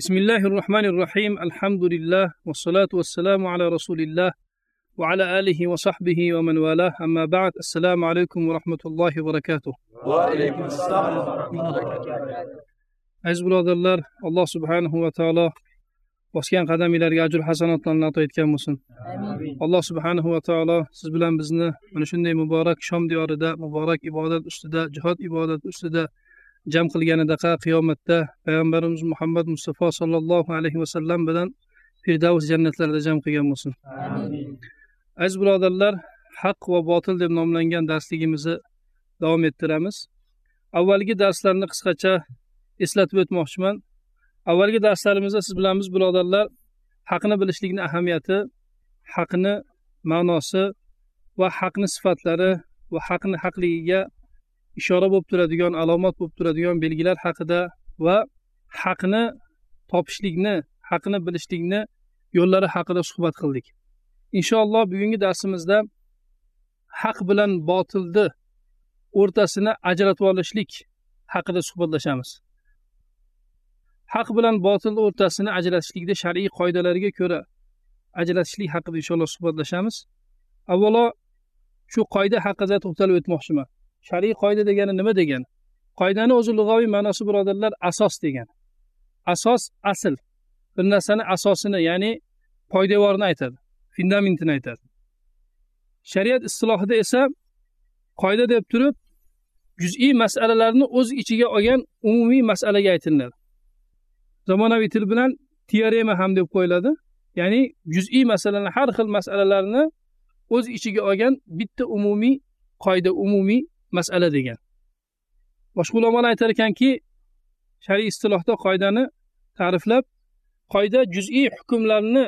بسم الله الرحمن الرحيم الحمد لله والصلاة والسلام على رسول الله وعلى آله وصحبه ومن والاه أما بعد السلام عليكم ورحمة الله وبركاته وعليكم السلام ورحمة الله وبركاته aziz birodarlar alloh subhanahu va taolo bosgan qadaminglarga ajr hasanotlarni ato etgan bo'lsin alloh subhanahu va taolo siz bilan bizni mana shunday muborak shom diyorida muborak ibodat ustida jihod ibodati ustida jam qilganidaqa qiyomatda payg'ambarimiz muhammad mustafa sollallohu alayhi vasallam bilan firdavs jannatlarida jam qilgan bo'lsin. Aziz birodarlar haq va botil deb nomlangan darsligimizni davom ettiramiz. Avvalgi darslarni qisqacha eslatib o'tmoqchiman. Avvalgi darslarimizda siz bilan biz birodarlar haqni bilishlikni ahamiyati haqni ma'nosi va haqni sifatlari va haqni haqligiga ishora bo'lib turadigan alomat bo'lib turadigan belgilar haqida va haqni topishlikni haqni bilishlikni yo'llari haqida suhbat qildik. Inshaalloh bugungi darsimizda haq bilan botilni o'rtasini ajratib olishlik haqida suhbatlashamiz. Haq bilan botilni o'rtasini ajratishlikda shar'iy qoidalarga ko'ra ajratishlik haqida inshaalloh suhbatlashamiz. Avvalo shu qoida haqida to'xtalib o'tmoqchiman. Shar'iy qoida degani nima degani? Qoidani o'zi lug'aviy ma'nosi birodarlar asos degani. Asos asl. Bir narsani asosini ya'ni poydevorini aytadi fundamentini aytadi. Shariat istilohida esa qoida deb turib juz'iy masalalarni o'z ichiga olgan umumiy masalaga aytiladi zamonaviy til bilan teorema ham deb qo'yiladi. Ya'ni juz'iy masalani har xil masalalarni o'z ichiga olgan bitta umumiy qoida umumiy masala degan. Boshqa ulamolar aytar ekanki shariy istilohda qoidani ta'riflab qoida juz'iy hukmlarni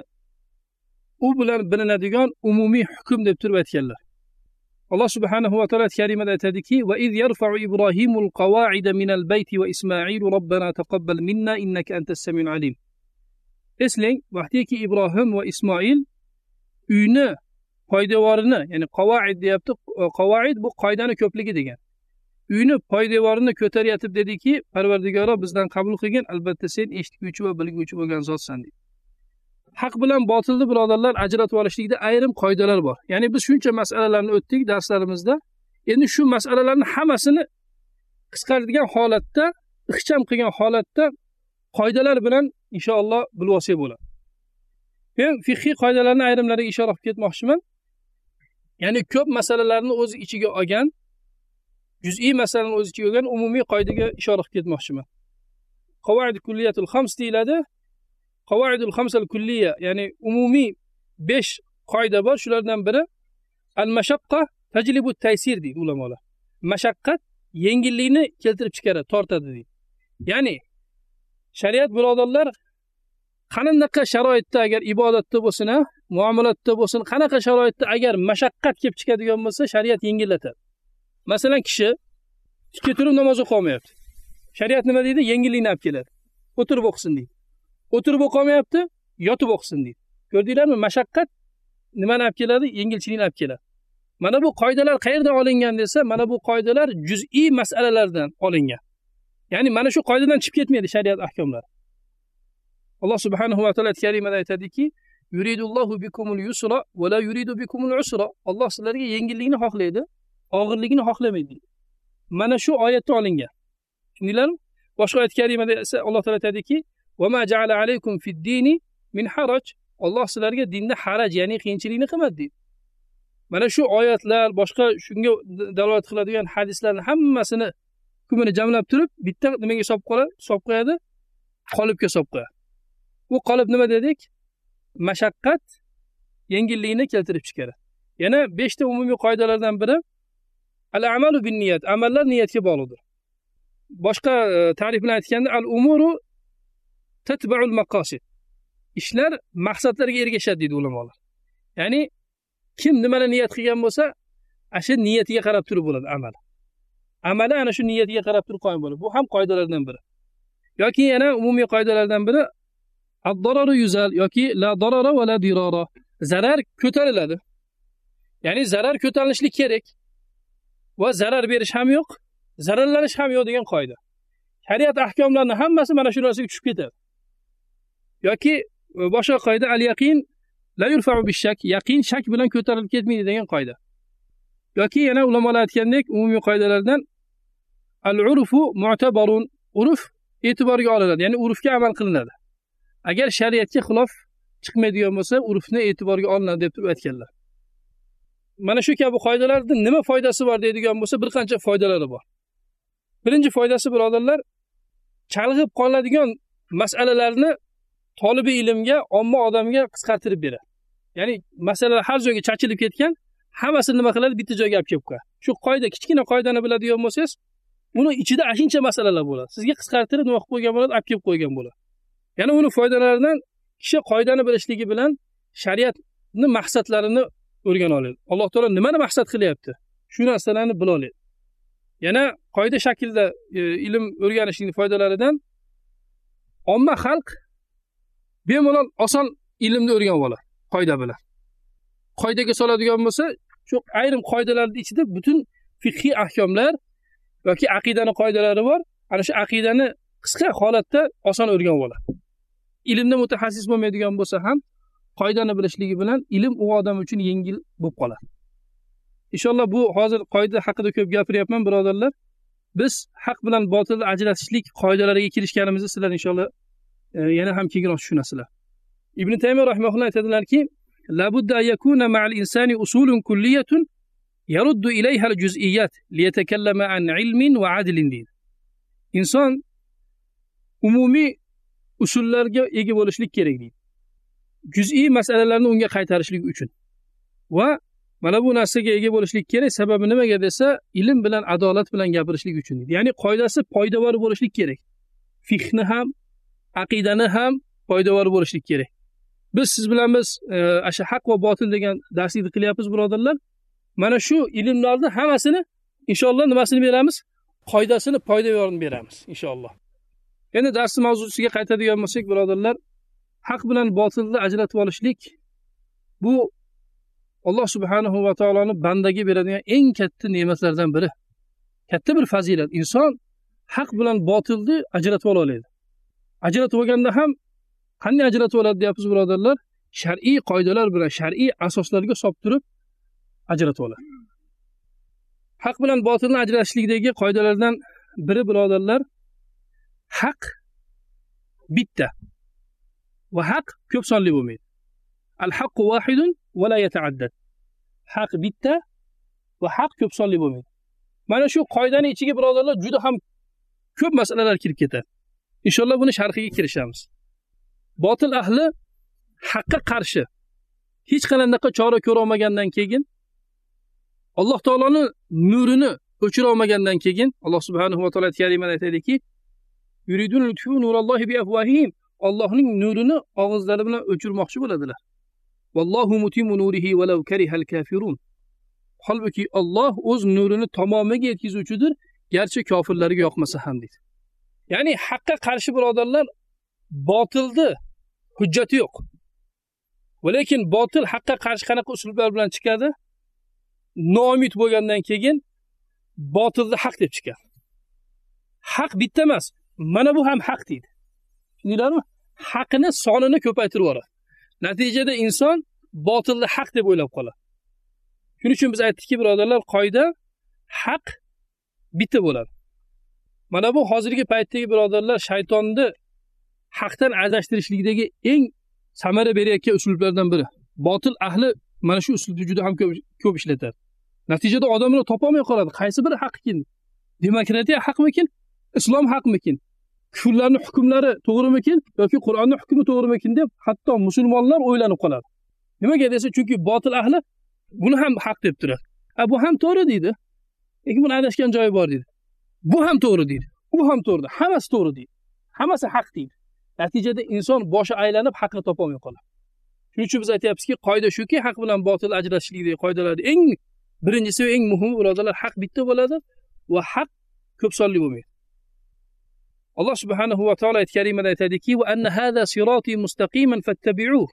u bilan bilinadigan umumiy hukm deb turib aytganlar. Alloh subhanahu va taolo karimada aytadiki va iz yarfa'u ibrohimul qavaida minal bayti va ismoilu robbana taqabbal minna innaka antas samiul alim. Eslang vaqtiki ibrohim va ismoil uyni poydevorini ya'ni qavoid deyapti e, qavoid bu qoidani ko'pligi degan. Uyni poydevorini ko'taryotib dediki parvardigoro bizdan qabul qilgin albatta sen eshitguvchi va bilguvchi bo'lgan zotsan deydi. Haq bilan botilni birodarlar ajratib olishlikda ayrim qoidalar bor. Ya'ni biz shuncha masalalarni o'tdik darslarimizda. Endi shu masalalarni hammasini qisqartirgan holatda ixcham qilgan holatda qoidalar bilan inshaalloh bilib olsak bo'ladi. Men fiqhiy qoidalarni ayrimlariga ishora qilib ketmoqchiman. Ya'ni ko'p masalalarni o'z ichiga olgan juz'iy masalani o'z ichiga olgan umumiy qoidaga ishora qilib ketmoqchiman qavoid kulliyatul xams deyiladi. Qavaidul hamsal kulliya ya'ni umumiy besh qoida bor shulardan biri al mashaqqa tajlibu taysir deydi ulamolar. Mashaqqat yengillikni keltirib chiqaradi tortadi deydi. Ya'ni shariat birodarlar qanaqa sharoitda agar ibodatda bo'lsin muomalatda bo'lsin. Qanaqa sharoitda agar mashaqqat kelib chiqadigan bo'lsa shariat yengillatadi. Masalan kishi tikka turib namoz o'qiolmayapti shariat nima deydi? Yengillikni olib keladi. O'tirib o'qisin deydi. O'tirib o'qiolmayapti yotib o'qisin deydi. Ko'rdinglarmi? Mashaqqat nimani olib keladi? Yengilchilikni olib keladi. Mana bu qoidalar qayerdan olingan desa mana bu qoidalar juz'iy masalalardan olingan. Ya'ni mana shu qoidadan chiqib ketmaydi shariat ahkomlari. Alloh subhanahu va taolo karimada aytadiki yuridullohu bikumul yusra va la yuridu bikumul usra. Alloh sizlarga yengillikni xohlaydi, og'irligini xohlamaydi. Mana shu oyatda olingan. Tushundinglarmi? Boshqa oyat karimada esa Alloh taolo aytadiki: "Va ma ja'ala alaykum fid-dini min haraj." Alloh sizlarga dinda haraj, ya'ni qiyinchilikni qilmadi deydi. Mana shu oyatlar, boshqa shunga dalolat qiladigan hadislarning hammasini hukmini jamlab turib, bitta nimaga solib qoladi? Solib qo'yadi, qolibga solib qo'yadi. Bu qolib nima dedik? Mashaqqat yengillikni keltirib chiqaradi yana beshta umumiy qoidalardan biri al amalu bin niyat amallar niyatga bog'liqdir. Boshqa e, ta'rif bilan aytganda al umuru tatbaul maqosid ishlar maqsadlarga ergashadi deydi ulamolar. Ya'ni kim nimani niyat qilgan bo'lsa ana shu niyatiga qarab turib bo'ladi amali. Amali ana shu niyatiga qarab turib qoyim bo'ladi bu ham qoidalardan biri. Yoki yana umumiy qoidalardan biri addororu yuzal yoki la dorora va la dirora zarar ko'tariladi ya'ni zarar ko'tarilishlik kerak va zarar berish ham yo'q zararlanish ham yo'q degan qoida shariat ahkomlarini hammasi mana shu narsaga tushib ketadi. Yoki e, boshqa qoida al yaqin la yurfa'u bishak yaqin shak bilan ko'tarilib ketmaydi degan qoida yoki yana ulamolar aytgandek umumiy qoidalardan al urfu mu'tabarun urf e'tiborga olinadi ya'ni urfga amal qilinadi agar shariatga xilof chiqmaydigan bo'lsa urfni e'tiborga olinadi deb turib aytganlar. Mana shu kabi qoidalarni nima foydasi bor deydigan bo'lsa bir qancha foydalari bor. Birinchi foydasi birodarlar chalg'ib qoladigan masalalarni tolibi ilmga omma odamga qisqartirib beradi ya'ni masalalar har joyga chachilib ketgan hammasini nima qiladi? Bitta joyga olib kelib qo'yadi. Shu qoida kichkina qoidani biladigan bo'lsangiz uni ichida ashuncha masalalar bo'ladi. Sizga qisqartirib nima qilib qo'ygan bo'ladi? Olib kelib qo'ygan bo'ladi. Yana uni foydalaridan kishi qoidani bilishligi bilan shariatni maqsadlarini o'rgana oladi. Alloh taolo nimani maqsad qilyapti? Shu narsalarni bila oladi. Yana qoida shaklida e, ilm o'rganishning foydalaridan omma xalq bemalol oson ilmni o'rganib oladi qoida bilan. Qoidaga soladigan bo'lsa shu ayrim qoidalarning ichida butun fiqhiy ahkomlar yoki aqidani qoidalari bor. Ana shu aqidani qisqa holatda oson o'rganib oladi ilmda mutaxassis bo'lmaydigan bo'lsa ham qoidani bilishligi bilan ilm u odam uchun yengil bo'lib qoladi. Inshaalloh bu hozir qoida haqida ko'p gapiryapman birodarlar. Biz haq bilan botilni ajratishlik qoidalariga kirishganimizni sizlar inshaalloh e, yana ham keyinroq tushunasizlar. Ibn taymiya rahimaulloh aytadilarki yakuna ma'al insani usulun kulliyatun yaruddu ilayha al-juz'iyat liyatakallama an ilmin va adlin deydi inson umumiy usullarga ega bo'lishlik kerak deydi. Juz'iy masalalarni unga qaytarishlik uchun. Va mana bu narsaga ega bo'lishlik kerak sababi nimaga desa ilm bilan adolat bilan gapirishlik uchun deydi. Ya'ni qoidasi poydevor bo'lishlik kerak. Fiqni ham aqidani ham poydevor bo'lishlik kerak. Biz siz bilan biz e, haq va botil degan darslikni qilyapmiz birodarlar. Mana shu ilmlarni hammasini inshaalloh nimasini beramiz? Qoidasini poydevorini beramiz inshaalloh. Endi darsni mavzusiga qaytadigan bo'lsak birodarlar haq bilan botilni ajratib olishlik bu alloh subhanahu va taoloni bandaga beradigan eng katta ne'matlardan biri. Katta bir fazilat. Inson haq bilan botilni ajratib ola oladi. Ajratib olganda ham qanday ajratib oladi deyapmiz birodarlar? Shar'iy qoidalar bilan shar'iy asoslarga solib turib ajratib oladi. Haq bilan botilni ajratishlikdagi qoidalardan biri birodarlar haq bitta va haq ko'p sonli bo'lmaydi. Al haqqu vahidun va la yataaddad. Haq bitta va haq ko'p sonli bo'lmaydi. Mana shu qoidani ichiga birodarlar juda ham ko'p masalalar kirib ketadi. Inshaalloh buni sharhiga kirishamiz. Botil ahli haqqa qarshi hech qanaqa chora ko'rolmagandan keyin alloh taoloni nurini o'chira olmagandan keyin alloh subhanahu va taolo kalimada aytadiki ollohning nurini og'izlari bilan o'chirmoqchi bo'ladilar vallohu mutimu nurihi walau karihal kafirun. Holbuki Alloh o'z nurini tamomiga yetkazuvchidir garchi kofirlarga yoqmasa ham deydi. Ya'ni haqqa qarshi birodarlar botildi, hujjati yo'q. Lekin botil haqqa qarshi qanaqa uslublar bilan chiqadi? Noumid bo'lgandan keyin botilni haq deb chiqadi. Haq bitta emas mana bu ham haq deydi. Tushundinglarmi haqni sonini ko'paytirib yuboradi. Natijada inson botilni haq deb o'ylab qoladi. Shuning uchun biz aytdikki birodarlar qoida haq bitta bo'ladi. Mana bu hozirgi paytdagi birodarlar shaytonni haqdan adashtirishlikdagi eng samara berayotgan uslublardan biri. Botil ahli mana shu uslubni juda ham ko'p ko'p ishlatadi natijada odamlar topolmay qoladi. Qaysi biri haqkin demokratiya haqmikin? Islom haqmikin? Kufrlarni hukmlari to'g'rimikin yoki qur'onni hukmi to'g'rimikin deb hatto musulmonlar o'ylanib qoladi. Nimaga desa chunki botil ahli buni ham haq deb turadi. A bu ham to'g'ri deydi. Lekin buni adashgan joyi bor deydi. Bu ham to'g'ri deydi. U ham to'g'ri hammasi to'g'ri deydi. Hammasi haq deydi. Natijada inson boshi aylanib haqni topolmay qoladi. Shuning uchun biz aytyapmizki qoida shuki haq bilan botil ajratishlikdagi qoidalarni eng birinchisi va eng muhimi birodarlar haq bitta bo'ladi va haq ko'p sonli bo'lmaydi. Alloh subhanahu va taolo ayt karimada aytadiki va anna hada siroti mustaqiman fattabi'uh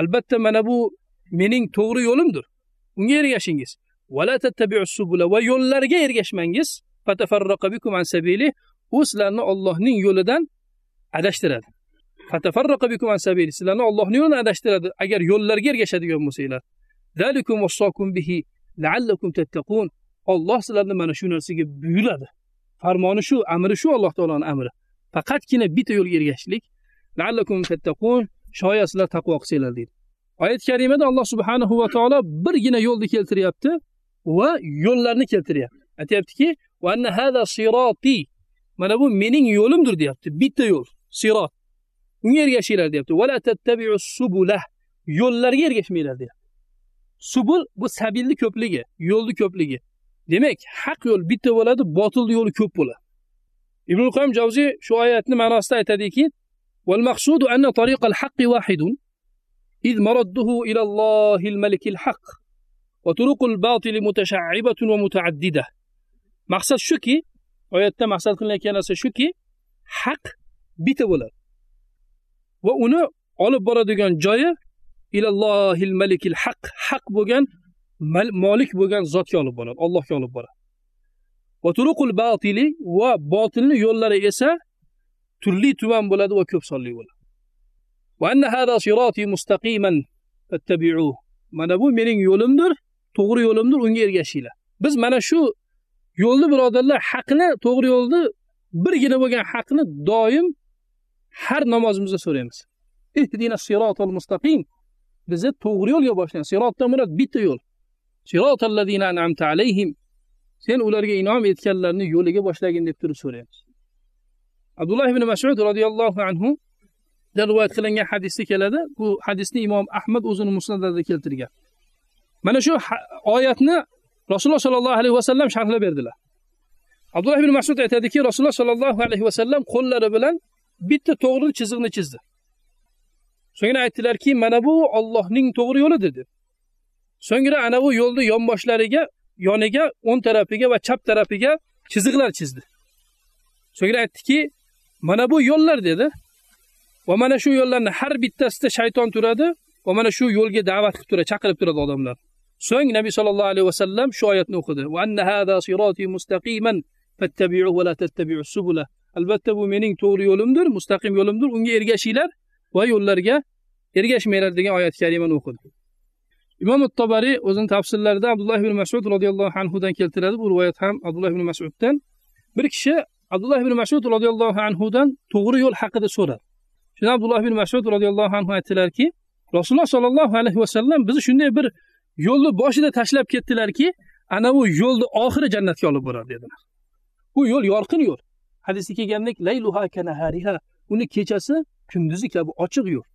albatta mana bu mening to'g'ri yo'limdir. Unga ergashingiz. Vala tattabi'us subula. Va yo'llarga ergashmangiz fatafarraqa bikum an sabili u sizlarni Allohning yo'lidan adashtiradi. Fatafarraqa bikum an sabili sizlarni Allohning yo'lidan adashtiradi agar yo'llarga ergashadigan bo'lsanglar. Zalikum wasaqum bihi la'allakum tattaqun Alloh sizlarni mana shu narsaga buyuradi. Farmoni shu amri shu Alloh taoloning amri. Faqatgina bitta yo'lga ergashishlik. La'allakum tattaqun. Shoyat sizlar taqvo qilsanglar deydi. Oyat karimada alloh subhanahu va taolo birgina yo'lni keltiryapti va yo'llarni keltiryapti. Aytyaptiki mana bu mening yo'limdir deyapti. Bitta yo'l sirot unga ergashinglar deyapti. Yo'llarga ergashmanglar deyapti. Subul bu sabilni ko'pligi yo'lni ko'pligi. demak haq yo'l bitta bo'ladi botil yo'li ko'p bo'ladi ibn qoyim javziy shu oyatni ma'nosida aytadiki والمقصود أن طريق الحق واحد إذ مرده إلى الله الملك الحق وطرق الباطل متشعبة ومتعددة مقصد shuki oyatda maqsad qilinayotgan narsa shuki haq bitta bo'ladi va uni olib boradigan joyi ilallohil malikil haq haq bo'lgan molik bo'lgan zotga olib boradi allohga olib boradi. Va turuqul batili va botilni yo'llari esa turli tuman bo'ladi va ko'p sonli bo'ladi. Va anna hada sirati mustaqiman fattabi'uhu mana bu mening yo'limdir to'g'ri yo'limdir unga ergashinglar. Biz mana shu yo'lni birodarlar haqni to'g'ri yo'lni birgina bo'lgan haqni doim har namozimizda so'raymiz. Ihdina sirotal mustaqim bizni to'g'ri yo'lga boshlang sirotdan murod bitta yo'l. Sirotal an'amta alayhim. Sen ularga inom etganlarni yo'liga boshlagin deb turib so'rayapti abdulloh ibn masud roziyallohu anhu rivoyat qilingan hadisda keladi. Bu hadisni imom ahmad o'zini musnadida keltirgan. Mana shu oyatni rasululloh sollallohu alayhi vasallam sharhlab berdilar. Abdulloh ibn masud aytadiki rasululloh sollallohu alayhi vasallam qo'llari bilan bitta to'g'ri chiziqni chizdi. So'ngra aytdilarki mana bu ollohning to'g'ri yo'lidir dedi so'ngra ana bu yo'lni yonboshlariga yoniga o'ng tarafiga va chap tarafiga chiziqlar chizdi. So'ngra aytdiki mana bu yo'llar dedi. Va mana shu yo'llarni har bittasida shayton turadi va mana shu yo'lga da'vat qilib turadi chaqirib turadi odamlar. So'ng nabiy sollallohu alayhi vasallam shu oyatni o'qidi. Albatta bu mening to'g'ri yo'limdir mustaqim yo'limdir. Unga ergashinglar va yo'llarga ergashmanglar degan oyat karimani o'qidi. Imom tobariy o'zini tafsirlarida abdulloh ibn masud roziyallohu anhudan keltiradi. Bu rivoyat ham abdulloh ibn masuddan. Bir kishi abdulloh ibn masud roziyallohu anhudan to'g'ri yo'l haqida so'radi. Shunda abdulloh ibn masud roziyallohu anhu aytdilarki rasululloh sollallohu alayhi vasallam bizni shunday bir yo'lni boshida tashlab ketdilarki ana bu yo'lni oxiri jannatga olib boradi dedilar. Bu yo'l yorqin yo'l. Hadisda kelgandek layluha kanahariha uni kechasi kunduzi kabi ochiq yo'l.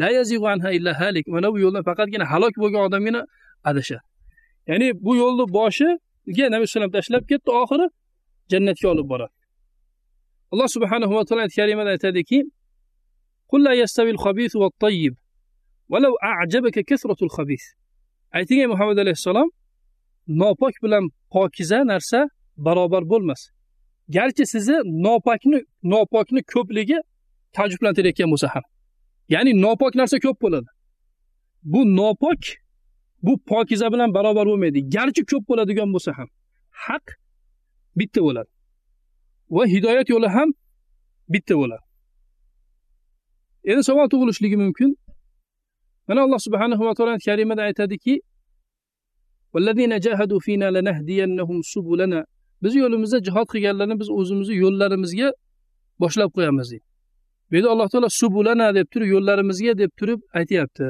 la anha illa halik mana bu yo'ldan faqatgina halok bo'lgan odamgina adashadi ya'ni bu yo'lni boshiga nabiy vasallam tashlab ketdi oxiri jannatga olib boradi alloh subhanahu va taolo ayat karimada aytadiki قل لا يستوي الخبيث والطيب ولو أعجبك كثرة الخبيث ayting ey muhammad alayhissalom nopok bilan pokiza narsa barobar bo'lmas garchi sizni nopokni nopokni ko'pligi taajjublantirayotgan bo'lsa ham Ya'ni nopok narsa ko'p bo'ladi. Bu nopok bu pokiza bilan barobar bo'lmaydi. Garchi ko'p bo'ladigan bo'lsa ham haq bitta bo'ladi. Va hidoyat yo'li ham bitta bo'ladi. Endi savol tug'ilishligi mumkin. Mana alloh subhanahu va taolo karimada aytadiki biz yo'limizda jihod qilganlarni biz o'zimizni yo'llarimizga boshlab qo'yamiz deydi. Bu yerda alloh taolo subulana deb turib yo'llarimizga deb turib aytyapti.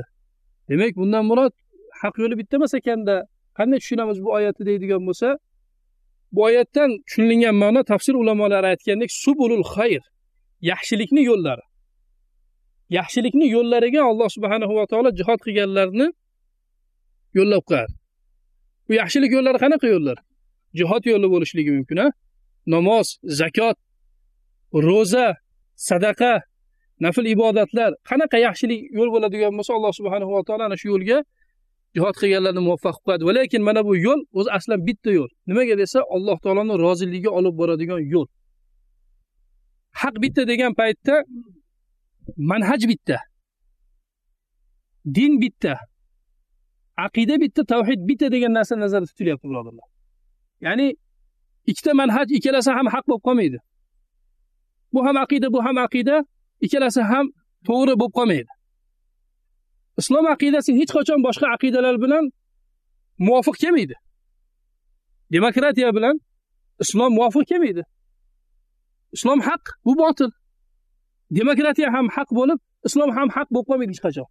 Demak bundan murod haq yo'li bitta emas ekanda. Qanday tushunamiz bu oyatni deydigan bo'lsa bu oyatdan tushunilgan ma'no tafsir ulamolari aytgandek subulul xayr yaxshilikni yo'llari. Yaxshilikni yo'llariga alloh subhanahu va taolo jihod qilganlarni yo'llab qo'yadi. Bu yaxshilik yo'llari qanaqa yo'llar? Jihod yo'li bo'lishligi mumkin a namoz zakot ro'za sadaqa nafl ibodatlar. Qanaqa yaxshilik yo'l bo'ladigan bo'lsa alloh subhanahu va taolo ana shu yo'lga jihod qilganlarni muvaffaq qiladi. Va lekin mana bu yo'l o'zi aslan bitta yo'l. Nimaga desa alloh taoloni roziligiga olib boradigan yo'l. Haq bitta degan paytda manhaj bitta din bitta aqida bitta tavhid bitta degan narsa nazarda tutilyapti birodarlar ya'ni ikkita manhaj ikkalasi ham haq bo'lib qolmaydi. Bu ham aqida bu ham aqida. Ikkalasi ham to'g'ri bo'lib qolmaydi. Islom aqidasi hech qachon boshqa aqidalar bilan muvofiq kelmaydi. Demokratiya bilan islom muvofiq kelmaydi. Islom haq bu botil. Demokratiya ham haq bo'lib islom ham haq bo'lib qolmaydi hech qachon.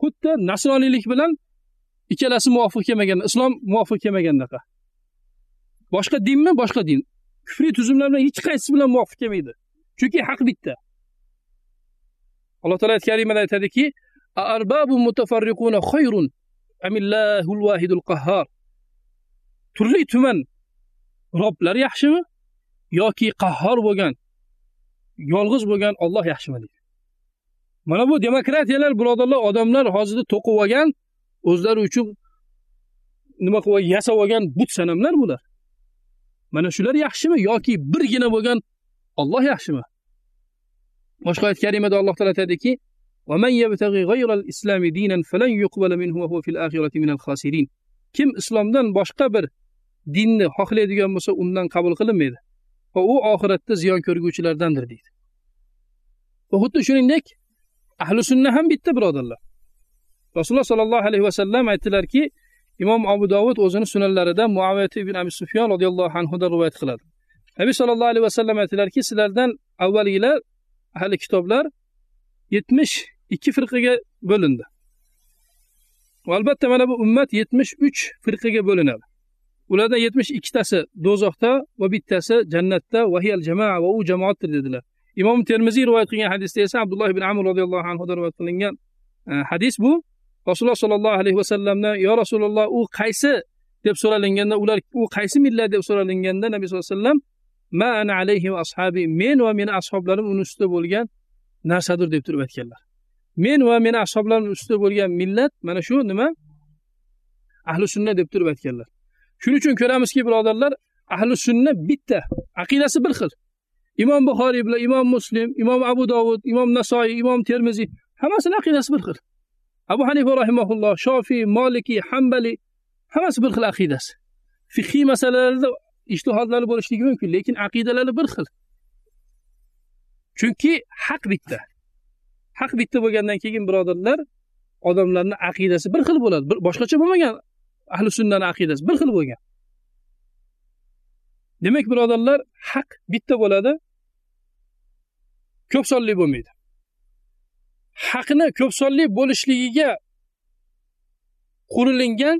Xuddi nasroniylik bilan ikkalasi muvofiq kelmagan islom muvofiq kelmagandaqa boshqa dinmi boshqa din. Kufriy tuzumlar bilan hech qaysisi bilan muvofiq kelmaydi. Chunki haq bitta. Alloh taolo oyat karimada aytadiki turli tuman roblar yaxshimi yoki qahhor bo'lgan yolg'iz bo'lgan olloh yaxshimi deydi. Mana bu demokratiyalar birodarlar odamlar hozirda to'qib olgan o'zlari uchun nima qilib yasab olgan but sanamlar bular. Mana shular yaxshimi yoki birgina bo'lgan Alloh yaxshimi? Boshqa oyat karimada alloh taolo aytadiki kim islomdan boshqa bir dinni xohlaydigan bo'lsa undan qabul qilinmaydi. Va u oxiratda ziyon ko'rguvchilardandir deydi. Va xuddi shuningdek ahli sunna ham bitta birodarlar. Rasululloh sallallohu alayhi va sallam aytdilarki imom abu dovud o'zini sunanlarida muaviyat ibn abi sufyon radhiyallohu anhu da rivoyat qiladi. Nabiy sollallohu alayhi vasallam aytdilarki sizlardan avvalgilar ahli kitoblar yetmish ikki firqaga bo'lindi. Va albatta mana bu ummat yetmish uch firqaga bo'linadi. Ulardan yetmish ikkitasi do'zaxda va bittasi jannatda vahiyal jamoa va u jamoatdir dedilar. Imom termiziy rivoyat qilgan hadisda esa abdulloh ibn amr roziyallohu anhudan rivoyat qilingan e, hadis bu. Rasululloh sollallohu alayhi vasallamdan yo rasululloh u qaysi? deb so'ralinganda ular u qaysi millat? deb so'ralinganda nabiy sallallohu alayhi vasallam ma ana alayhi va ashabi men va meni ashoblarim uni ustida bo'lgan narsadir deb turib aytganlar. Men va meni ashoblarim ustida bo'lgan millat mana shu nima? Ahli sunna deb turib aytganlar. Shuning uchun ko'ramizki birodarlar ahli sunna bitta aqidasi bir xil. Imom buxoriy bilan imom muslim imom abu dovud imom nasoiy imom termiziy hammasini aqidasi bir xil. Abu hanifa rahimaulloh shofiy moliki hambali hammasi bir xil aqidasi. Fiqhiy masalalarda ishtihodlari bo'lishligi mumkin lekin aqidalari bir xil. Chunki haq bitta. Haq bitta bo'lgandan keyin birodarlar odamlarni aqidasi bir xil bo'ladi. Boshqacha bo'lmagan ahli sunnani aqidasi bir xil bo'lgan. Demak birodarlar haq bitta bo'ladi ko'p sonli bo'lmaydi. Haqni ko'p sonli bo'lishligiga qurilingan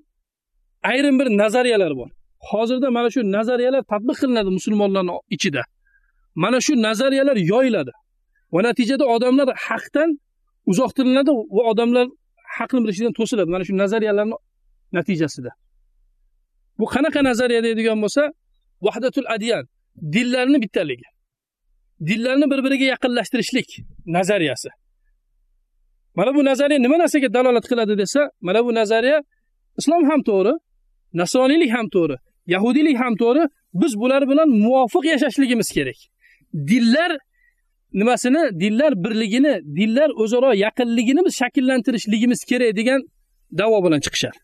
ayrim bir nazariyalar bor. Hozirda mana shu nazariyalar tadbiq qilinadi musulmonlarni ichida. Mana shu nazariyalar yoyiladi. Va natijada odamlar haqdan uzoqtiriladi va odamlar haqni bilishidan to'siladi mana shu nazariyalarni natijasida. Bu qanaqa nazariya deydigan bo'lsa vahdatul adyan dinlarni bittaligi. Dinlarni bir biriga yaqinlashtirishlik nazariyasi. Mana bu nazariya nima narsaga dalolat qiladi desa mana bu nazariya islom ham to'g'ri nasroniylik ham to'g'ri. Yahudiylik ham to'g'ri biz bular bilan muvofiq yashashligimiz kerak. Dinlar nimasini dinlar birligini dinlar o'zaro yaqinligini biz shakllantirishligimiz kerak degan davo bilan chiqishadi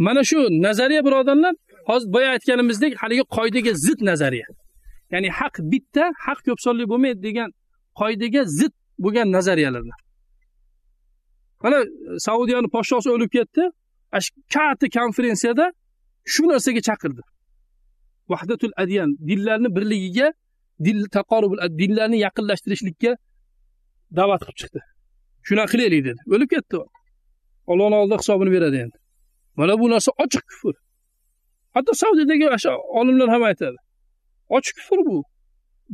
mana shu nazariya birodarlar hozir boya aytganimizdek haligi qoidaga zid nazariya. Ya'ni haq bitta haq ko'p sonli bo'lmaydi degan qoidaga zid bo'lgan nazariyalardan. Mana saudiyani podshosi o'lib ketdi katta konferensiyada shu narsaga chaqirdi. Vahdatul adyan dinlarni birligiga dil taqorubul dinlarni yaqinlashtirishlikka da'vat qilib chiqdi. Shunaqa qilaylik dedi. O'lib ketdi ollohni oldida hisobini beradi endi. Mana bu narsa ochiq kufr. Hatto saudiyadagi olimlar ham aytadi. Ochiq kufr bu.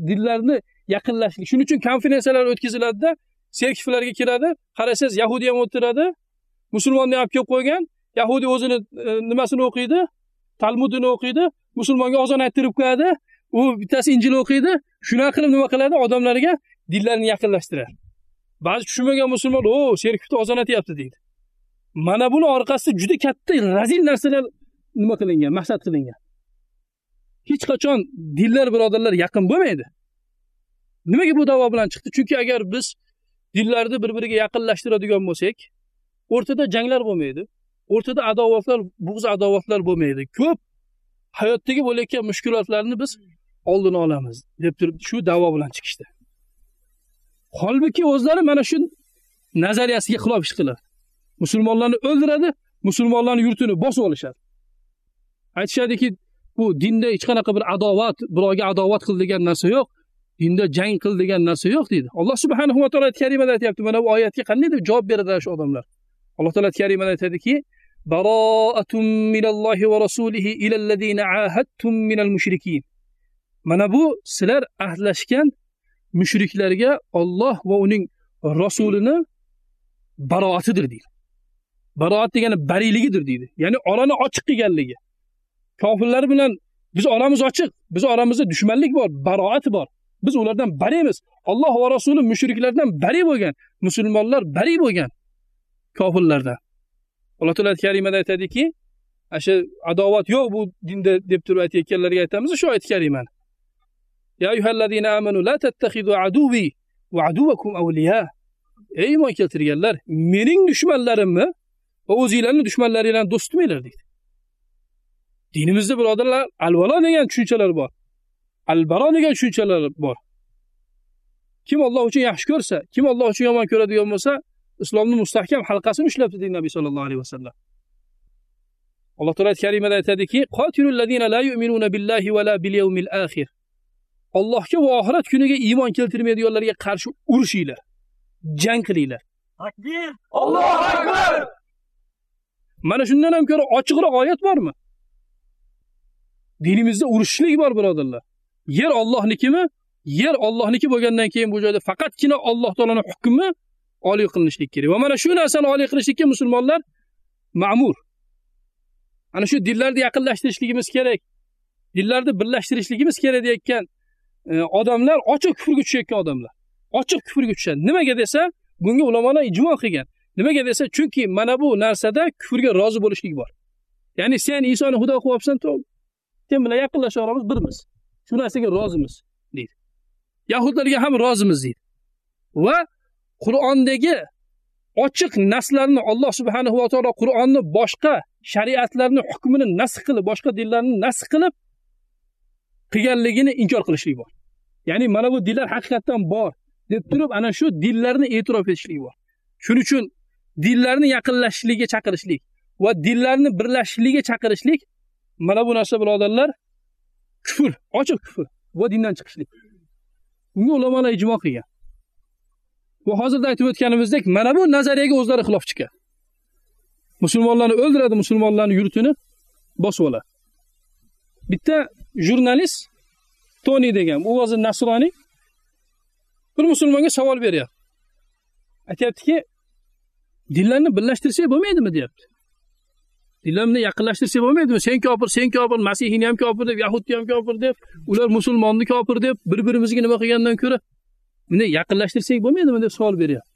Dinlarni yaqinlashlik. Shuning uchun konferensiyalar o'tkaziladida serkiflarga kiradi. Qarasangiz yahudiy ham o'tiradi. Musulmonni olib kelib qo'ygan. Yahudiy o'zini e, nimasini o'qiydi? Talmudini o'qiydi musulmonga ozon ayttirib qo'yadi u bittasi injil o'qiydi shunaqa qilib nima qiladi? Odamlarga dinlarni yaqinlashtiradi. Ba'zi tushunmagan musulmon o serkifda ozon aytyapti deydi. Mana buni orqasida juda katta razil narsalar nima qilingan maqsad qilingan. Hech qachon dinlar birodarlar yaqin bo'lmaydi. Nimaga bu davo bilan chiqdi? Chunki agar biz dinlarni bir biriga yaqinlashtiradigan bo'lsak o'rtada janglar bo'lmaydi. O'rtada adovatlar bug'z adovatlar bo'lmaydi. Ko'p hayotdagi bo'layotgan mushkulotlarni biz oldini olamiz deb turib shu davo bilan chiqishdi. Holbuki o'zlari mana shu nazariyasiga xilof ish qiladi. Musulmonlarni o'ldiradi musulmonlarni yurtini bosib olishadi. Aytishadiki bu dinda hech qanaqa bir adovat birovga adovat qil degan narsa yo'q dinda jang qil degan narsa yo'q deydi. Alloh subhanahu va taolo karimada aytyapti mana bu oyatga qanday deb javob beradilar shu odamlar? Alloh taolo karimada aytadiki baroatum minallohi va rasulihi ilallazina ahadtum من mushrikin. Mana bu sizlar ahdlashgan mushriklarga Alloh va uning rasulini baroatidir deydi. Baroat degani bariyligidir deydi. Ya'ni orani ochiq qilganligi kofirlar bilan biz oramiz ochiq biz oramizda dushmanlik bor baroat bor. Biz ulardan barimiz alloh va rasuli mushriklardan bari bo'lgan musulmonlar bari bo'lgan kofirlardan. alloh taolo karimada aytadiki ana shu adovat yo'q bu dinda deb turib aytayotganlarga aytamiz shu oyat karimani يا أيها الذين آمنوا لا تتخذوا عدوي وعدوكم أولياء ey iymon keltirganlar mening dushmanlarimni va o'zinglarni dushmanlaringlarni do'st tutmanglar deydi dinimizda birodarlar alvalo degan tushunchalar bor albaro degan tushunchalar bor kim olloh uchun yaxshi ko'rsa kim olloh uchun yomon ko'radigan bo'lsa islomni mustahkam halqasini ushlabdi deydi nabiy sallallohu alayhi vasallam. Alloh taolo karimada aytadiki allohga va oxirat kuniga iymon keltirmaydiganlarga qarshi urushinglar jang qilinglar. Takbir allohu akbar! Mana shundan ham ko'ra ochiqroq oyat bormi? Dinimizda urushishlik bor birodarlar. Yer ollohnikimi yer ollohniki bo'lgandan keyin bu joyda faqatgina alloh taoloni hukmi oliy qilinishlik kerak. Va mana shu narsani oliy qilishlikka musulmonlar ma'mur. Ana shu dinlarni yaqinlashtirishligimiz kerak dinlarni birlashtirishligimiz kerak deyotgan e, odamlar ochiq kufrga tushayotgan odamlar. Ochiq kufrga tushadi nimaga desa bunga ulamolar ijmo qilgan. Nimaga desa chunki mana bu narsada kufrga rozi bo'lishlik bor. Ya'ni sen isoni xudo qilib olibsan sen bilan yaqinlasha olamiz birmiz. Shu narsaga rozimiz deydi. Yahudlarga ham rozimiz deydi. Va qur'ondagi ochiq naslarni alloh subhanahu va taolo qur'onni boshqa shariatlarni hukmini nasx qilib boshqa dinlarni nasx qilib qilganligini inkor qilishlik bor. Ya'ni mana bu dinlar haqiqatdan bor deb turib ana shu dinlarni e'tirof etishlik bor. Shuning uchun dinlarni yaqinlashishligiga chaqirishlik va dinlarni birlashishligiga chaqirishlik mana bu narsa birodarlar kufr ochiq kufr va dindan chiqishlik. Bunga ulamolar ijmo qilgan. Va hozirda aytib o'tganimizdek mana bu nazariyaga o'zlari xilof chiqqan musulmonlarni o'ldiradi musulmonlarni yurtini bosib oladi. Bitta jurnalist toni degan u o'zi nasroniy bir musulmonga savol beryapti. Aytyaptiki dinlarni birlashtirsak bo'lmaydimi deyapti. Dinlarni yaqinlashtirsak bo'lmaydimi? Sen kofir sen kofir masihini ham kofir deb yahudni ham kofir deb ular musulmonni kofir deb bir birimizga nima qilgandan ko'ra bunday yaqinlashtirsak bo'lmaydimi deb savol beryapti.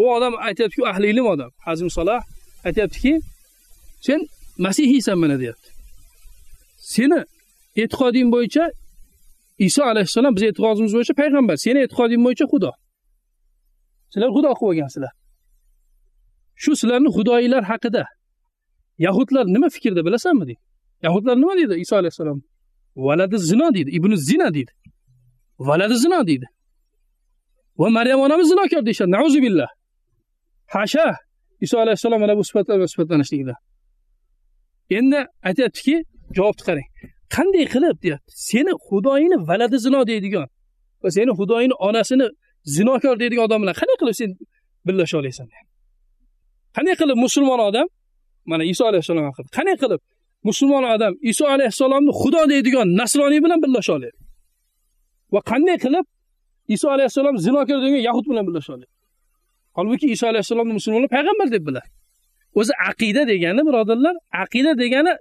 U odam aytyaptiki ahli ilm odam. Hazim saloh aytyaptiki sen masihiysan mana deyapti. Seni e'tiqoding bo'yicha iso alayhissalom biz e'tiqodimiz bo'yicha payg'ambar. Seni e'tiqoding bo'yicha xudo. Sizlar xudo qilib olgansizlar. Shu sizlarni xudoyinglar haqida yahudlar nima fikrda bilasanmi deydi. Yahudlar nima deydi iso alayhissalom? Valadi zino deydi ibn zina deydi. Valadi zino deydi. Va maryam onamiz zinokor deyishadi nauzu billah. Hasha iso alayhissalom mana bu sifatlar bilan sifatlanishligida endi aytyaptiki javobni qarang. Qanday qilib deyapti? Seni xudoyingni valadi zino deydigan va seni xudoyini onasini zinokor deydigan odam bilan qanday qilib sen birlasha olasan qanday qilib musulmon odam mana iso alayhissalom haqida qanday qilib musulmon odam iso alayhissalomni xudo deydigan nasroniy bilan birlasha oladi va qanday qilib iso alayhissalom zinokor degan yahud bilan birlasha holbuki iso alayhissalomni musulmonlar payg'ambar deb biladi. O'zi aqida degani birodarlar aqida degani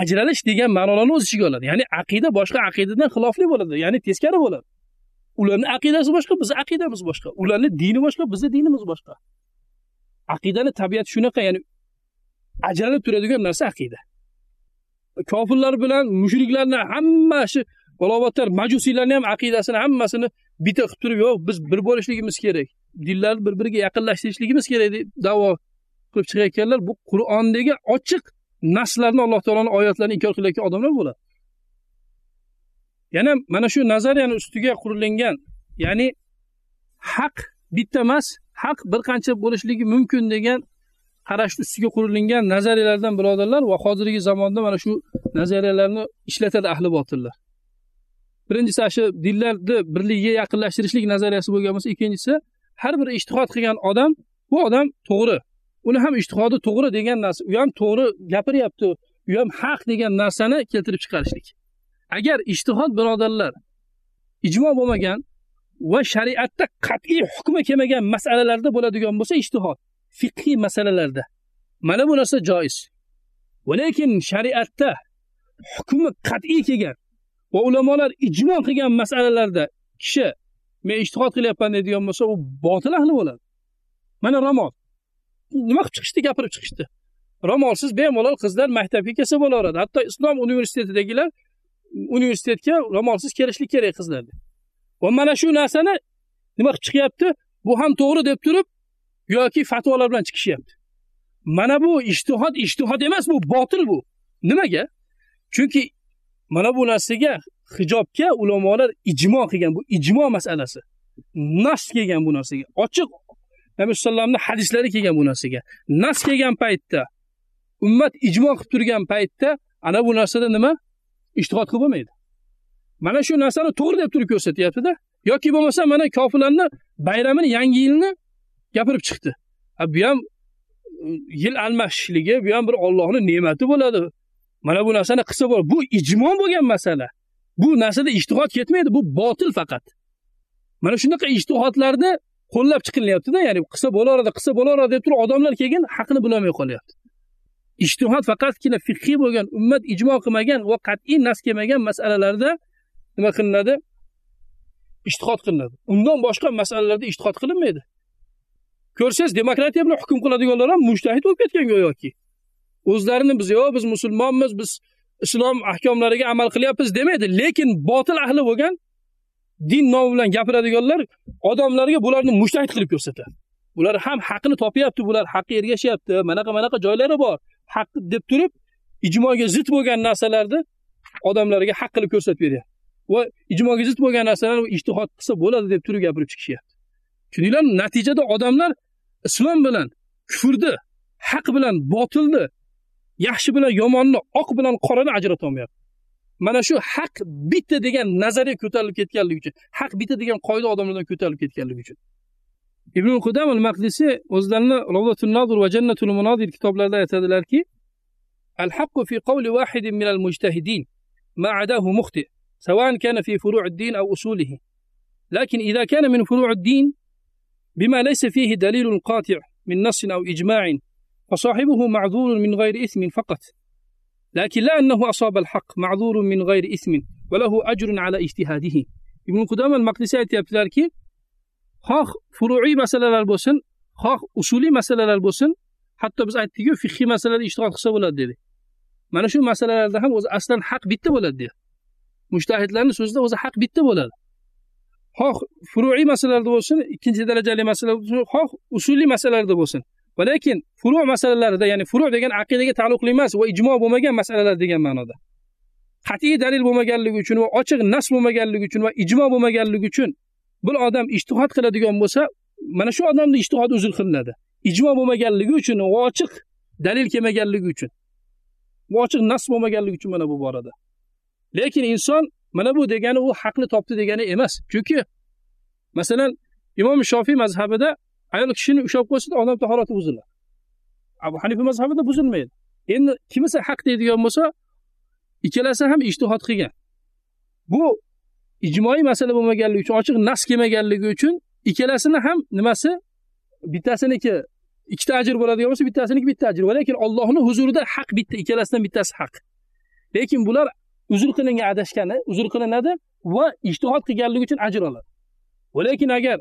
ajralish degan ma'nolarni o'z ichiga oladi. Ya'ni aqida boshqa aqidadan xilofli bo'ladi ya'ni teskari bo'ladi. Ularni aqidasi boshqa bizni aqidamiz boshqa. Ularni dini boshqa bizni dinimiz boshqa. Aqidani tabiati shunaqa ya'ni ajralib turadigan narsa aqida. Kofirlar bilan mushriklarni hamma shu balobatlar majusiylarni ham aqidasini hammasini bitta qilib turib yo'q biz bir bo'lishligimiz kerak. Dinlarni bir biriga yaqinlashtirishligimiz kerak deb davo qilib chiqayotganlar bu qur'ondagi ochiq naslarni alloh taoloni oyatlarini inkor qilayotgan odamlar bo'ladi. Yana mana shu nazariyani ustiga qurilingan ya'ni haq bitta emas haq bir qancha bo'lishligi mumkin degan qarashni ustiga qurilingan nazariyalardan birodarlar va hozirgi zamonda mana shu nazariyalarni ishlatadi ahli botillar. Birinchisi shu dinlarni birligiga yaqinlashtirishlik nazariyasi bo'lgan bo'lsa ikkinchisi har bir ishtihod qilgan odam bu odam to'g'ri. Uni ham ishtihodi to'g'ri degan narsa u ham to'g'ri gapiryapti u ham haq degan narsani keltirib chiqarishlik. Agar ishtihod birodarlar ijmo bo'lmagan va shariatda qat'iy hukmi kelmagan masalalarda bo'ladigan bo'lsa ishtihod fiqhiy masalalarda mana bu narsa joiz. Va lekin shariatda hukmi qat'iy kelgan va ulamolar ijmo qilgan masalalarda kishi men ijtihod qilyapman deydigan bo'lsa u botil ahli bo'ladi. Mana ramol. Nima qilib chiqishdi? Gapirib chiqishdi. Ramolsiz bemalol qizlar maktabga kelsa bo'laveradi. Hatto islom universitetidagilar universitetga ramolsiz kelishlik kerak qizlar va mana shu narsani nima qilib chiqyapti? Bu ham to'g'ri deb turib yoki fatvolar bilan chiqishyapti. Mana bu ishtihod ishtihod emas bu botil bu. Nimaga? Chunki mana bu narsaga hijobga ulamolar ijmo qilgan bu ijmo masalasi. Nas kelgan bu narsaga. Ochiq nabiy alayhivasallamni hadislari kelgan bu narsaga. Nas kelgan paytda ummat ijmo qilib turgan paytda ana bu narsada nima? Ishtihod qilib bo'lmaydi. Mana shu narsani to'g'ri deb turib ko'rsatyaptida yoki bo'lmasa mana kofirlarni bayramini yangi yilni gapirib chiqdi. Bu ham e, yil almashishligi bu ham bir ollohni ne'mati bo'ladi. Mana bu narsani qilsa bo'ladi bu ijmo bo'lgan masala. Bu narsada ijtihod ketmaydi bu botil faqat. Mana shunaqa ijtihodlarni qo'llab chiqilyaptida ya'ni qilsa bo'laveradi qilsa bo'laveradi deb turib odamlar keyin haqni bilolmay qolyapti. Ijtihod faqatgina fiqhiy bo'lgan ummat ijmo qilmagan va qat'iy nas kelmagan masalalarda nima qilinadi? Ijtihod qilinadi. Undan boshqa masalalarda ijtihod qilinmaydi. Ko'rsangiz demokratiya bilan hukm qiladiganlar ham mushtahid bo'lib ketgan go'yoki. O'zlarini biz yo biz musulmonmiz biz islom ahkomlariga amal qilyapmiz demaydi. Lekin botil ahli bo'lgan din nomi bilan gapiradiganlar odamlarga bularni mushtahid qilib ko'rsatadi. Bular ham haqini topyapti bular haqqa ergashyapti manaqa manaqa joylari bor. Haq deb turib ijmoga zid bo'lgan narsalarni odamlarga haq qilib ko'rsatib beryapti. Va ijmoga zid bo'lgan narsalarni ishtihod qilsa bo'ladi deb turib gapirib chiqishyapti. Tushundinglarmi natijada odamlar islom bilan kufrni haq bilan botilni yaxshi bilan yomonni oq bilan qorani ajratolmayapti mana shu haq bitta degan nazariya ko'tarilib ketganligi uchun haq bitta degan qoida odamlardan ko'tarilib ketganligi uchun ibn qudam al maqdisiy o'zlarini ravdatul nodir va jannatul munodir kitoblarida aytadilarki الحق في قول واحد من المجتهدين ما عداه مخطئ سواء كان في فروع الدين أو أصوله لكن إذا كان من فروع الدين بما ليس فيه دليل قاطع من نص أو إجماع فصاحبه معذور من غير إثم فقط. لكن لا أنه أصاب الحق معذور من غير إثم وله أجر على اجتهاده. ابن قدام المقدسة يبتلال كي خاخ فروعي مسألة للبوسن خاخ أصولي مسألة للبوسن حتى بس آيات تيجو في خي مسألة اشتغال خصوة ولا ديدي معنى شو مسألة للدهم وز أصلا حق بيت ولا دي مجتهد لأنه سوزد حق بيت ولا خاخ فروعي مسألة للبوسن كنت درجة لمسألة خاخ أصولي مسألة للبوسن. Va lekin furu masalalarida ya'ni furu degan aqidaga taalluqli emas va ijmo bo'lmagan masalalar degan ma'noda. Qat'iy dalil bo'lmaganligi uchun va ochiq nas bo'lmaganligi uchun va ijmo bo'lmaganligi uchun bir odam ishtihod qiladigan bo'lsa mana shu odamni ishtihodi uzr qilinadi. Ijmo bo'lmaganligi uchun va ochiq dalil kelmaganligi uchun. Va ochiq nas bo'lmaganligi uchun mana bu borada. Lekin inson mana bu degani u haqni topdi degani emas. Chunki masalan imom shofiy mazhabida ayol kishini ushlab qo'ysa odam tahorati buziladi. Abu hanifa mazhabida buzilmaydi. Endi kimisi haq deydigan bo'lsa ikkalasi ham ijtihod qilgan. Bu ijmoiy masala bo'lmaganligi uchun ochiq nas kelmaganligi uchun ikkalasini ham nimasi? Bittasiniki ikkita ajr bo'ladigan bo'lsa bittasiniki bitta ajr. Lekin ollohni huzurida haq bitta ikkalasidan bittasi haq. Lekin bular uzr qilingan adashgani uzr qilinadi va ijtihod qilganligi uchun ajr oladi. Lekin agar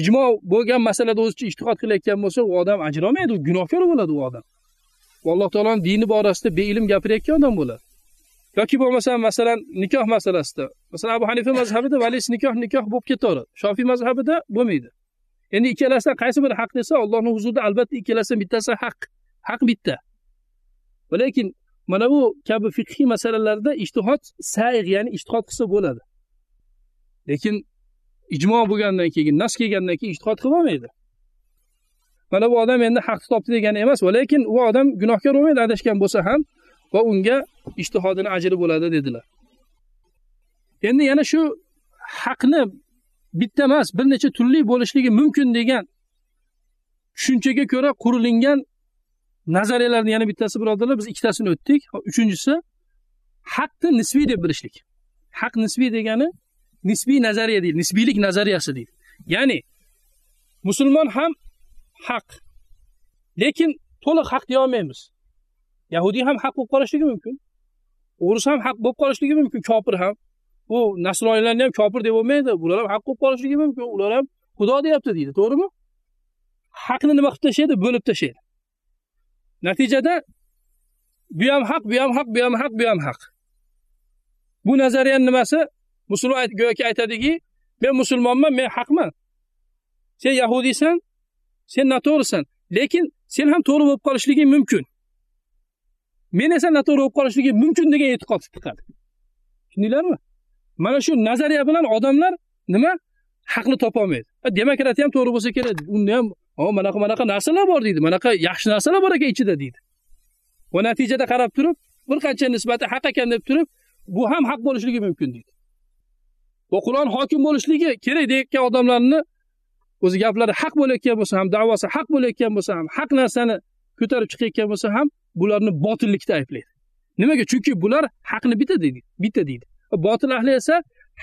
ijmo bo'lgan masalada o'zicha ishtihod qilayotgan bo'lsa u odam ajr olmaydi u gunohkor bo'ladi u odam. Alloh taoloni dini borasida beilm gapirayotgan odam bo'ladi. Yoki bo'lmasa masalan nikoh masalasida. Masalan abu hanifa mazhabida valis nikoh nikoh bo'lib ketaveradi. Shofiy mazhabida bo'lmaydi. Endi ikkalasidan qaysi biri haq desa allohni huzurida albatta ikkalasidan bittasi haq haq bitta. Lekin mana bu kabi fiqhiy masalalarda ishtihod sayg ya'ni ishtihod qilsa bo'ladi. Lekin ijmo bo'lgandan keyin nas kelgandan keyin ijtihod qilib olmaydi. Mana bu odam endi haqni topdi degani emas lekin u odam gunohkor bo'lmaydi adashgan bo'lsa ham va unga ijtihodini ajri bo'ladi dedilar. Endi yana shu haqni bitta emas bir necha turli bo'lishligi mumkin degan tushunchaga ko'ra qurilingan nazariyalarni yana bittasi birodarlar biz ikkitasini o'tdik. Uchinchisi haqni nisbiy deb bilishlik. Haq nisbiy degani nisbiy nazariya deydi nisbiylik nazariyasi deydi. Ya'ni musulmon ham haq lekin to'liq haq deya olmaymiz. Yahudiy ham haq bo'lib qolishligi mumkin o'ris ham haq bo'lib qolishligi mumkin kofir ham. U nasroniylarni ham kofir deb bo'lmaydi bular ham haq bo'lib qolishligi mumkin ular ham xudo deyapti deydi to'g'rimi? Haqni nima qilib tashlaydi? Bo'lib tashlaydi. Natijada bu ham haq bu ham haq bu ham haq bu ham haq. Bu nazariyani nimasi? Musulmon go'yoki aytadiki men musulmonman men haqman. Sen yahudiysan sen noto'g'risan. Lekin sen ham to'g'ri bo'lib qolishliging mumkin. Men esa noto'g'ri bo'lib qolishligim mumkin degan e'tiqod chiqadi tushundinglarmi? Mana shu nazariya bilan odamlar nima? Haqni topolmaydi demokratiya ham to'g'ri bo'lsa kerak unda ham manaqa manaqa narsalar bor deydi. Manaqa yaxshi narsalar bor ekan ichida deydi. Va natijada qarab turib bir qancha nisbati haq ekan deb turib bu ham haq bo'lishligi mumkin deydi. Va qur'on hokim bo'lishligi kerak deyotgan odamlarni o'zi gaplari haq bo'layotgan bo'lsa ham da'vosi haq bo'layotgan bo'lsa ham haq narsani ko'tarib chiqayotgan bo'lsa ham bularni botillikda ayblaydi. Nimaga? Chunki bular haqni bitta deydi bitta deydi. Botil ahli esa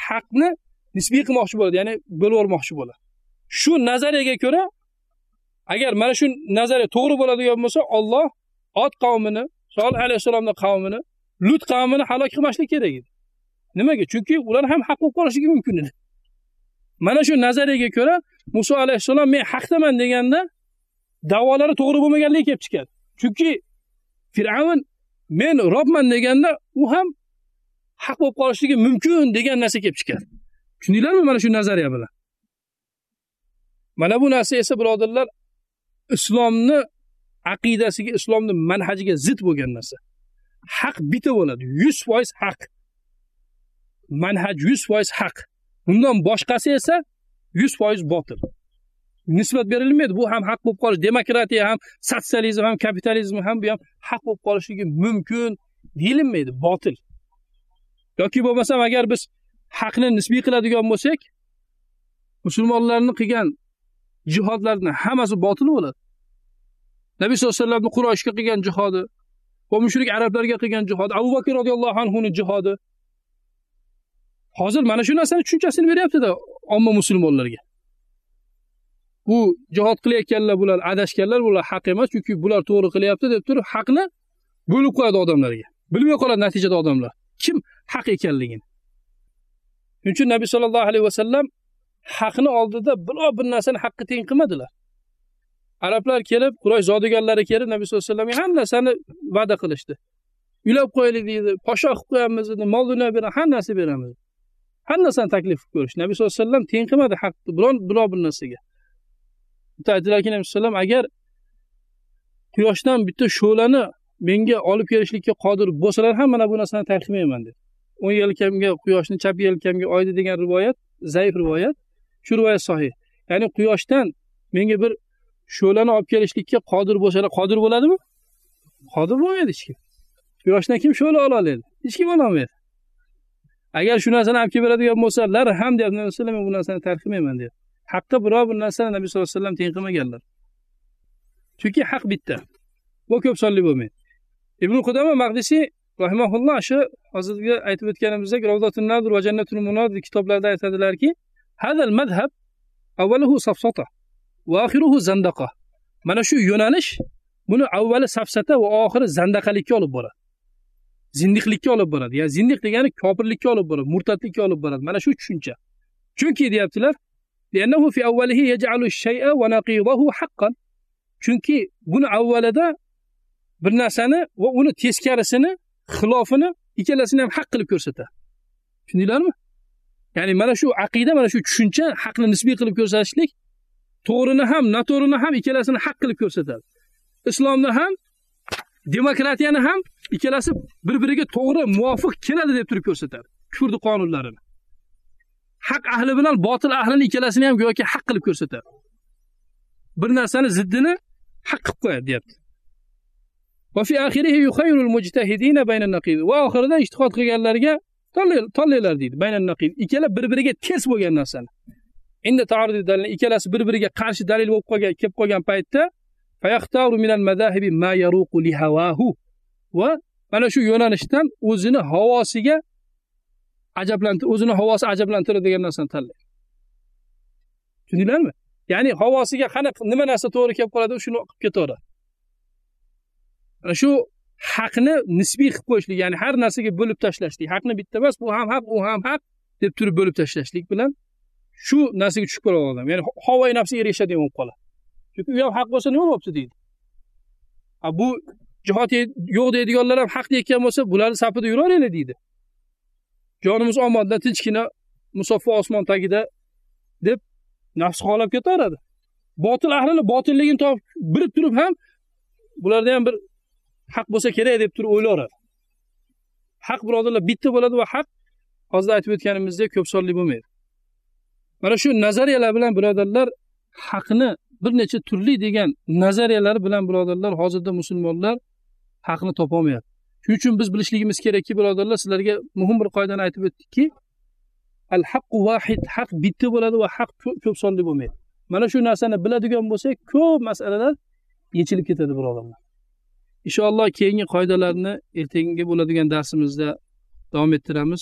haqni nisbiy qilmoqchi bo'ladi ya'ni bo'lib yubormoqchi bo'ladi. Shu nazariyaga ko'ra agar mana shu nazariya to'g'ri bo'ladigan bo'lsa Alloh ot qavmini solih alayhissalomni qavmini lut qavmini halok qilmaslik kerak edi. Nimaga? Chunki ular ham haq bo'lib qolishligi mumkin edi. Mana shu nazariyaga ko'ra muso alayhissalom men haqdaman deganda davolari to'g'ri bo'lmaganligi kelib chiqadi. Chunki fir'avn men robman deganda u ham haq bo'lib qolishligi mumkin degan narsa kelib chiqadi. Tushundinglarmi mana shu nazariya bilan? Mana bu narsa esa birodarlar islomni aqidasiga islomni manhajiga zid bo'lgan narsa. Haq bitta bo'ladi yuz foiz haq. Manhaj yuz foiz haq. Undan boshqasi esa yuz foiz botil nisbat berilmaydi. Bu ham haq bo'lib qolish. Demokratiya ham sotsializm ham kapitalizm ham bu ham haq bo'lib qolishligi mumkin deyilmaydi. Botil. Yoki bo'lmasam agar biz haqni nisbiy qiladigan bo'lsak musulmonlarni qilgan jihodlarni hammasi botil bo'ladi. Nabiy sallallohu alayhi vasallamni quroshga qilgan jihodi va mushrik arablarga qilgan jihodi abu bakr roziyallohu anhuni jihodi hozir mana shu narsani tushunchasini beryaptida omma musulmonlarga. Bu jihod qilayotganlar bular adashganlar bular haq emas chunki bular to'g'ri qilyapti deb turib haqni bo'lib qo'yadi odamlarga. Bilmay qoladi natijada odamlar. Kim haq ekanligini. Shuning uchun nabiy sollallohu alayhi vasallam haqni oldida biror bir narsani haqqa teng qilmadilar. Arablar kelib quraysh zodagonlari kelib nabiy sallallohu alayhi vasallamga hamma narsani va'da qilishdi. Uylab qo'yaylik deydi podshoh qilib qo'yamiz dedi mol dunyo beramiz hamma narsa beramiz. Hamma narsani taklif qilib ko'rish. Nabiy sallallohu alayhi vasallam teng qilmadi haqni biron biror bir narsaga. Bitta aytdilarki nabiy sallallohu alayhi vasallam agar quyoshdan bitta shu'lani menga olib kelishlikka qodir bo'lsalar ham mana bu narsani tark qilmayman dedi. o'ng yelkamga quyoshni chap yelkamga oydi degan rivoyat zaif rivoyat. Shu rivoyat sohiy ya'ni quyoshdan menga bir shu'lani olib kelishlikka qodir bo'lsalar qodir bo'ladimi? Qodir bo'lmaydi hech kim. Quyoshdan kim shu'la ola oladi hech kim ololmaydi. Agar shu narsani olib kelib beradigan bo'lsalar ham deyapti nabiy vasallam bu narsani tark qilmayman deyapti. Haqqa biror bir narsani nabiy sallallohu alayhi vasallam teng qilmaganlar. Chunki haq bitta. Bu ko'p sonli bo'lmaydi. Ibn qudama maqdisiy rahimaulloh shu hozirgi aytib o'tganimizdek ravdatun nadur va jannatul munod kitoblarida aytadilarki hadal madhab avvaluhu safsata va oxiruhu zandaqa. Mana shu yo'nalish buni avvali safsata va oxiri zandaqalikka olib boradi. Zindiqlikka olib boradi. Ya'ni zindiq degani kofirlikka olib boradi murtadlikka olib boradi. Mana shu tushuncha. Chunki deyaptilar chunki buni avvalida bir narsani va uni teskarisini xilofini ikkalasini ham haq qilib ko'rsatadi. Tushundinglarmi ya'ni mana shu aqida mana shu tushuncha haqni nisbiy qilib ko'rsatishlik to'g'rini ham noto'g'rini ham ikkalasini haq qilib ko'rsatadi. Islomni ham demokratiyani ham ikkalasi bir biriga to'g'ri muvofiq keladi deb turib ko'rsatadi kufrni qonunlarini. Haq ahli bilan botil ahlini ikkalasini ham go'yoki haq qilib ko'rsatadi bir narsani ziddini haq qilib qo'yadi deyapti. Va oxirida ijtihod qilganlarga tanlanglar deydi ikkala bir biriga ters bo'lgan narsani. Endi ikkalasi bir biriga qarshi dalil bo'lib qolgan kelib qolgan paytda va mana shu yo'nalishdan o'zini havosiga ajablantir o'zini havosi ajablantiradigan narsani tanlaydi. Tushundinglarmi ya'ni havosiga qani nima narsa to'g'ri kelib qoladi shuni qilib ketaveradi. Ana shu haqni nisbiy qilib qo'yishlik ya'ni har narsaga bo'lib tashlashlik. Haqni bitta emas bu ham haq u ham haq deb turib bo'lib tashlashlik bilan shu narsaga tushib qoladi odam. Ya'ni havoi nafsiga ergashadigan bo'lib qoladi. Chunki u ham haq bo'lsa nima bo'libdi deydi. A bu jihod yo'q deydiganlar ham haq deyotgan bo'lsa bularni safida yuraveringlar deydi. Jonimiz omonda tinchgina musaffo osmon tagida deb nafs xohlab ketaveradi. Botil ahlini botilligini topib bilib turib ham bularda ham bir haq bo'lsa kerak deb turib o'ylayveradi haq birodarlar bitta bo'ladi va haq hozir aytib o'tganimizdek ko'p sonli bo'lmaydi. Mana shu nazariyalar bilan birodarlar haqni bir necha turli degan nazariyalar bilan birodarlar hozirda musulmonlar haqni topolmayapti shuning uchun biz bilishligimiz kerakki birodarlar sizlarga muhim bir qoidani aytib o'tdikki al haqqu vahid haq bitta bo'ladi va haq ko'p sonli bo'lmaydi. Mana shu narsani biladigan bo'lsak ko'p masalalar yechilib ketadi birodarlar. Inshaalloh keyingi qoidalarni ertangi bo'ladigan darsimizda davom ettiramiz.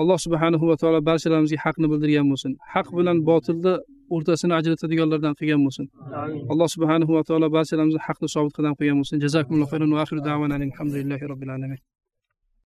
Alloh subhanahu va taolo barchalarimizga haqni bildirgan bo'lsin. Haq bilan botilni o'rtasini ajratadiganlardan qilgan bo'lsin. Alloh subhanahu va taolo barchalarimizni haqni sobit qadam qilgan bo'lsin. Jazakumulloh xayron va axiru davana alhamdulillahi robbil alamin